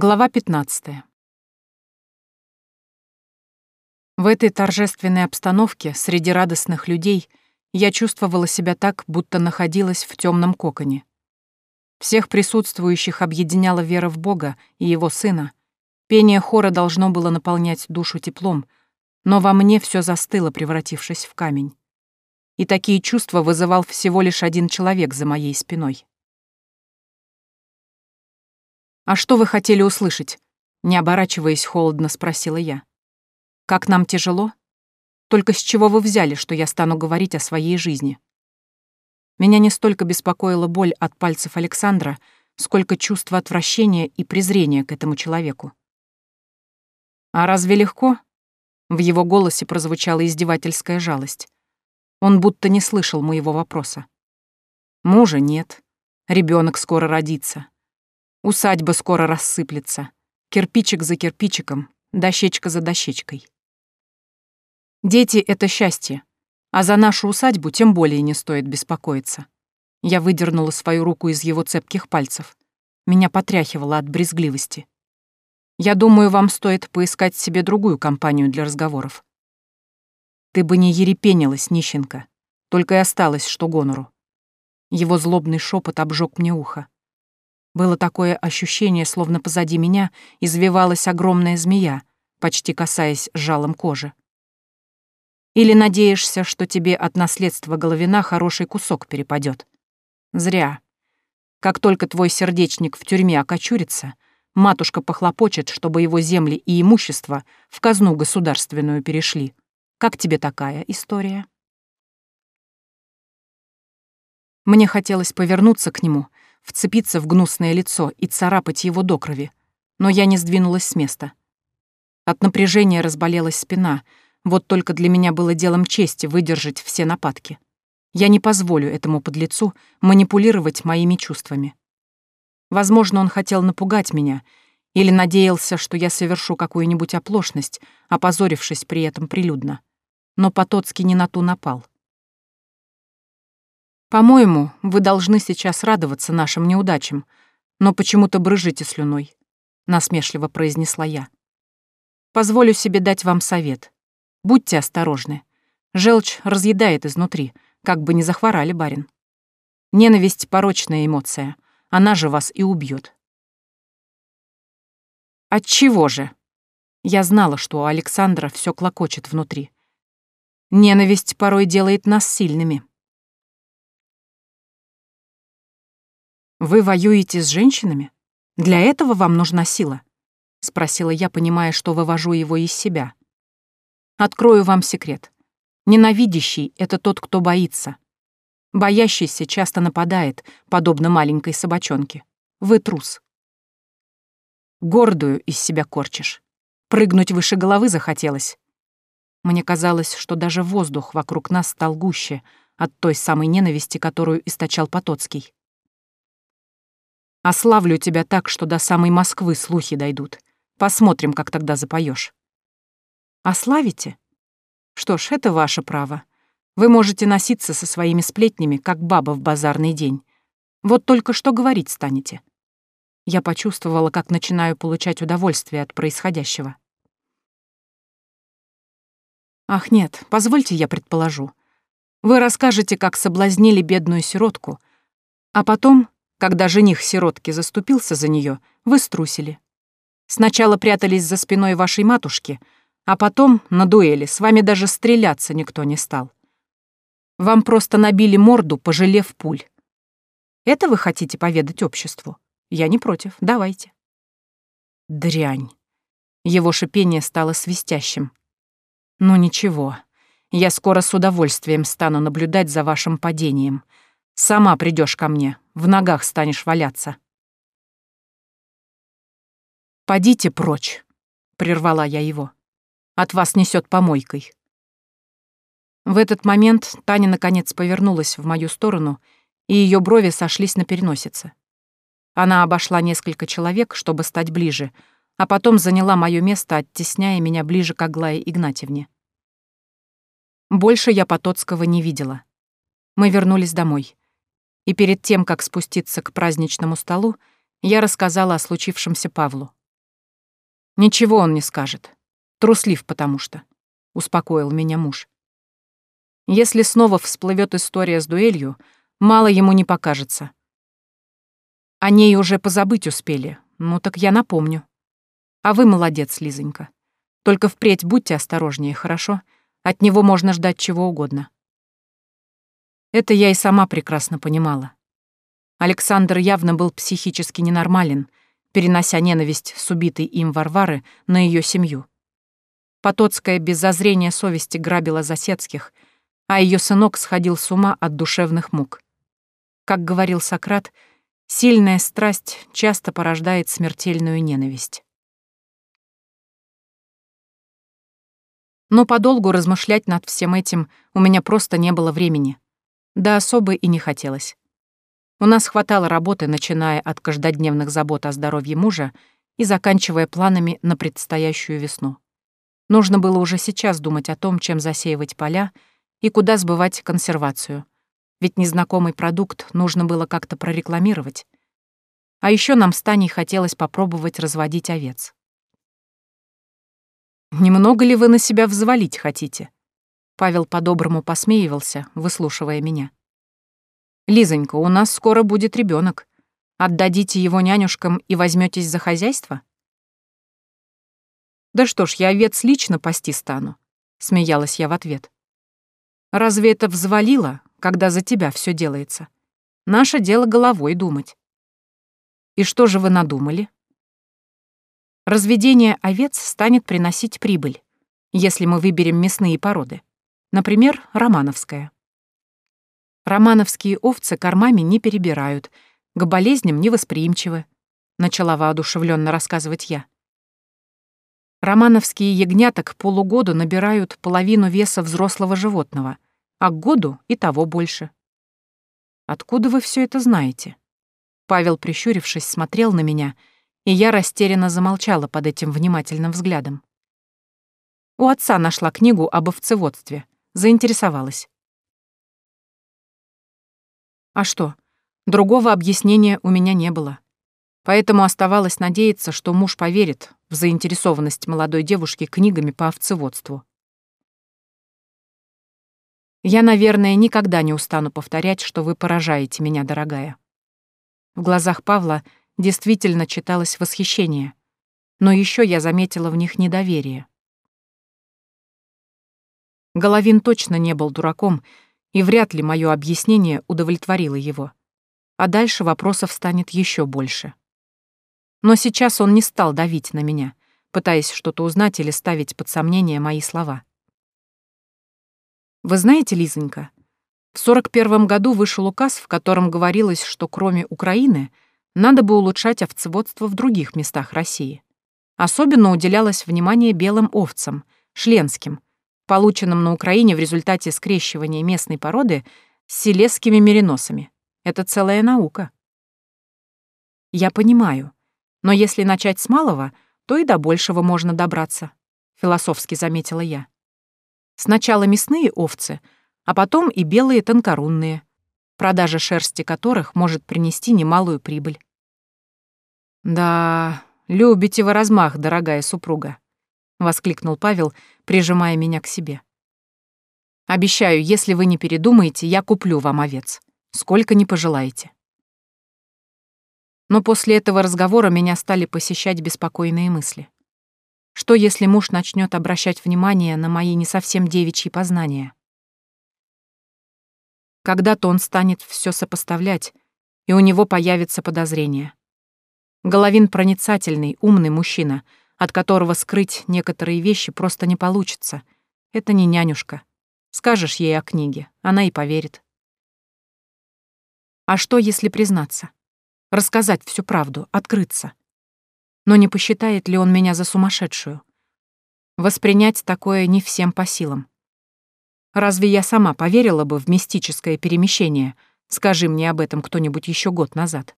Глава 15. В этой торжественной обстановке, среди радостных людей, я чувствовала себя так, будто находилась в темном коконе. Всех присутствующих объединяла вера в Бога и Его Сына. Пение хора должно было наполнять душу теплом, но во мне все застыло, превратившись в камень. И такие чувства вызывал всего лишь один человек за моей спиной. «А что вы хотели услышать?» Не оборачиваясь, холодно спросила я. «Как нам тяжело? Только с чего вы взяли, что я стану говорить о своей жизни?» Меня не столько беспокоила боль от пальцев Александра, сколько чувство отвращения и презрения к этому человеку. «А разве легко?» В его голосе прозвучала издевательская жалость. Он будто не слышал моего вопроса. «Мужа нет. Ребенок скоро родится. Усадьба скоро рассыплется. Кирпичик за кирпичиком, дощечка за дощечкой. Дети — это счастье, а за нашу усадьбу тем более не стоит беспокоиться. Я выдернула свою руку из его цепких пальцев. Меня потряхивало от брезгливости. Я думаю, вам стоит поискать себе другую компанию для разговоров. Ты бы не ерепенилась, нищенка. Только и осталось, что гонору. Его злобный шепот обжег мне ухо. Было такое ощущение, словно позади меня извивалась огромная змея, почти касаясь жалом кожи. Или надеешься, что тебе от наследства Головина хороший кусок перепадет? Зря. Как только твой сердечник в тюрьме окочурится, матушка похлопочет, чтобы его земли и имущество в казну государственную перешли. Как тебе такая история? Мне хотелось повернуться к нему — вцепиться в гнусное лицо и царапать его до крови, но я не сдвинулась с места. От напряжения разболелась спина, вот только для меня было делом чести выдержать все нападки. Я не позволю этому подлецу манипулировать моими чувствами. Возможно, он хотел напугать меня или надеялся, что я совершу какую-нибудь оплошность, опозорившись при этом прилюдно. Но Потоцкий не на ту напал. По-моему, вы должны сейчас радоваться нашим неудачам, но почему-то брыжите слюной, насмешливо произнесла я. Позволю себе дать вам совет. Будьте осторожны. Желчь разъедает изнутри, как бы не захворали, барин. Ненависть — порочная эмоция. Она же вас и убьет. Отчего же? Я знала, что у Александра все клокочет внутри. Ненависть порой делает нас сильными. «Вы воюете с женщинами? Для этого вам нужна сила?» — спросила я, понимая, что вывожу его из себя. «Открою вам секрет. Ненавидящий — это тот, кто боится. Боящийся часто нападает, подобно маленькой собачонке. Вы трус. Гордую из себя корчишь. Прыгнуть выше головы захотелось. Мне казалось, что даже воздух вокруг нас стал гуще от той самой ненависти, которую источал Потоцкий. Ославлю тебя так, что до самой Москвы слухи дойдут. Посмотрим, как тогда запоешь. Ославите? Что ж, это ваше право. Вы можете носиться со своими сплетнями, как баба в базарный день. Вот только что говорить станете. Я почувствовала, как начинаю получать удовольствие от происходящего. Ах нет, позвольте я предположу. Вы расскажете, как соблазнили бедную сиротку, а потом когда жених сиротки заступился за нее, вы струсили. Сначала прятались за спиной вашей матушки, а потом на дуэли с вами даже стреляться никто не стал. Вам просто набили морду, пожалев пуль. Это вы хотите поведать обществу? Я не против, давайте. Дрянь. Его шипение стало свистящим. Ну ничего, я скоро с удовольствием стану наблюдать за вашим падением — Сама придешь ко мне, в ногах станешь валяться. «Подите прочь», — прервала я его. «От вас несет помойкой». В этот момент Таня наконец повернулась в мою сторону, и ее брови сошлись на переносице. Она обошла несколько человек, чтобы стать ближе, а потом заняла мое место, оттесняя меня ближе к Аглае Игнатьевне. Больше я Потоцкого не видела. Мы вернулись домой и перед тем, как спуститься к праздничному столу, я рассказала о случившемся Павлу. Ничего он не скажет. Труслив потому что, — успокоил меня муж. Если снова всплывет история с дуэлью, мало ему не покажется. О ней уже позабыть успели, ну так я напомню. А вы молодец, Лизонька. Только впредь будьте осторожнее, хорошо? От него можно ждать чего угодно. Это я и сама прекрасно понимала. Александр явно был психически ненормален, перенося ненависть с убитой им Варвары на ее семью. Потоцкая без зазрения совести грабила Засецких, а ее сынок сходил с ума от душевных мук. Как говорил Сократ, сильная страсть часто порождает смертельную ненависть. Но подолгу размышлять над всем этим у меня просто не было времени. Да особо и не хотелось. У нас хватало работы, начиная от каждодневных забот о здоровье мужа и заканчивая планами на предстоящую весну. Нужно было уже сейчас думать о том, чем засеивать поля и куда сбывать консервацию. Ведь незнакомый продукт нужно было как-то прорекламировать. А еще нам с Таней хотелось попробовать разводить овец. «Немного ли вы на себя взвалить хотите?» Павел по-доброму посмеивался, выслушивая меня. «Лизонька, у нас скоро будет ребенок. Отдадите его нянюшкам и возьметесь за хозяйство?» «Да что ж, я овец лично пасти стану», — смеялась я в ответ. «Разве это взвалило, когда за тебя все делается? Наше дело головой думать». «И что же вы надумали?» Разведение овец станет приносить прибыль, если мы выберем мясные породы. Например, романовская. Романовские овцы кормами не перебирают, к болезням невосприимчивы, начала воодушевленно рассказывать я. Романовские ягнята к полугоду набирают половину веса взрослого животного, а к году и того больше. Откуда вы все это знаете? Павел, прищурившись, смотрел на меня, и я растерянно замолчала под этим внимательным взглядом. У отца нашла книгу об овцеводстве, заинтересовалась. А что? Другого объяснения у меня не было. Поэтому оставалось надеяться, что муж поверит в заинтересованность молодой девушки книгами по овцеводству. Я, наверное, никогда не устану повторять, что вы поражаете меня, дорогая. В глазах Павла действительно читалось восхищение, но еще я заметила в них недоверие. Головин точно не был дураком и вряд ли мое объяснение удовлетворило его. А дальше вопросов станет еще больше. Но сейчас он не стал давить на меня, пытаясь что-то узнать или ставить под сомнение мои слова. Вы знаете, Лизонька, в 41 году вышел указ, в котором говорилось, что кроме Украины надо бы улучшать овцеводство в других местах России. Особенно уделялось внимание белым овцам, шленским, полученном на Украине в результате скрещивания местной породы с селезскими мериносами. Это целая наука. Я понимаю, но если начать с малого, то и до большего можно добраться, философски заметила я. Сначала мясные овцы, а потом и белые тонкорунные, продажа шерсти которых может принести немалую прибыль. Да, любите вы размах, дорогая супруга. — воскликнул Павел, прижимая меня к себе. «Обещаю, если вы не передумаете, я куплю вам овец. Сколько не пожелаете». Но после этого разговора меня стали посещать беспокойные мысли. Что, если муж начнет обращать внимание на мои не совсем девичьи познания? Когда-то он станет все сопоставлять, и у него появится подозрение. Головин проницательный, умный мужчина — от которого скрыть некоторые вещи просто не получится. Это не нянюшка. Скажешь ей о книге, она и поверит. А что, если признаться? Рассказать всю правду, открыться? Но не посчитает ли он меня за сумасшедшую? Воспринять такое не всем по силам. Разве я сама поверила бы в мистическое перемещение, скажи мне об этом кто-нибудь еще год назад?